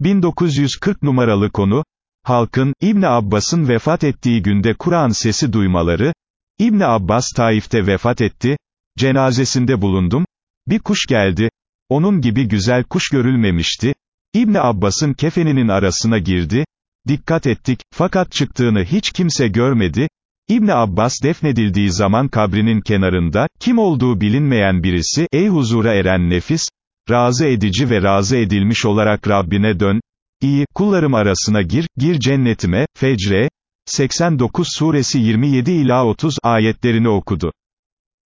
1940 numaralı konu, halkın, İbni Abbas'ın vefat ettiği günde Kur'an sesi duymaları, İbni Abbas Taif'te vefat etti, cenazesinde bulundum, bir kuş geldi, onun gibi güzel kuş görülmemişti, İbni Abbas'ın kefeninin arasına girdi, dikkat ettik, fakat çıktığını hiç kimse görmedi, İbni Abbas defnedildiği zaman kabrinin kenarında, kim olduğu bilinmeyen birisi, ey huzura eren nefis, razı edici ve razı edilmiş olarak Rabbine dön, iyi, kullarım arasına gir, gir cennetime, Fecre, 89 suresi 27 ila 30 ayetlerini okudu.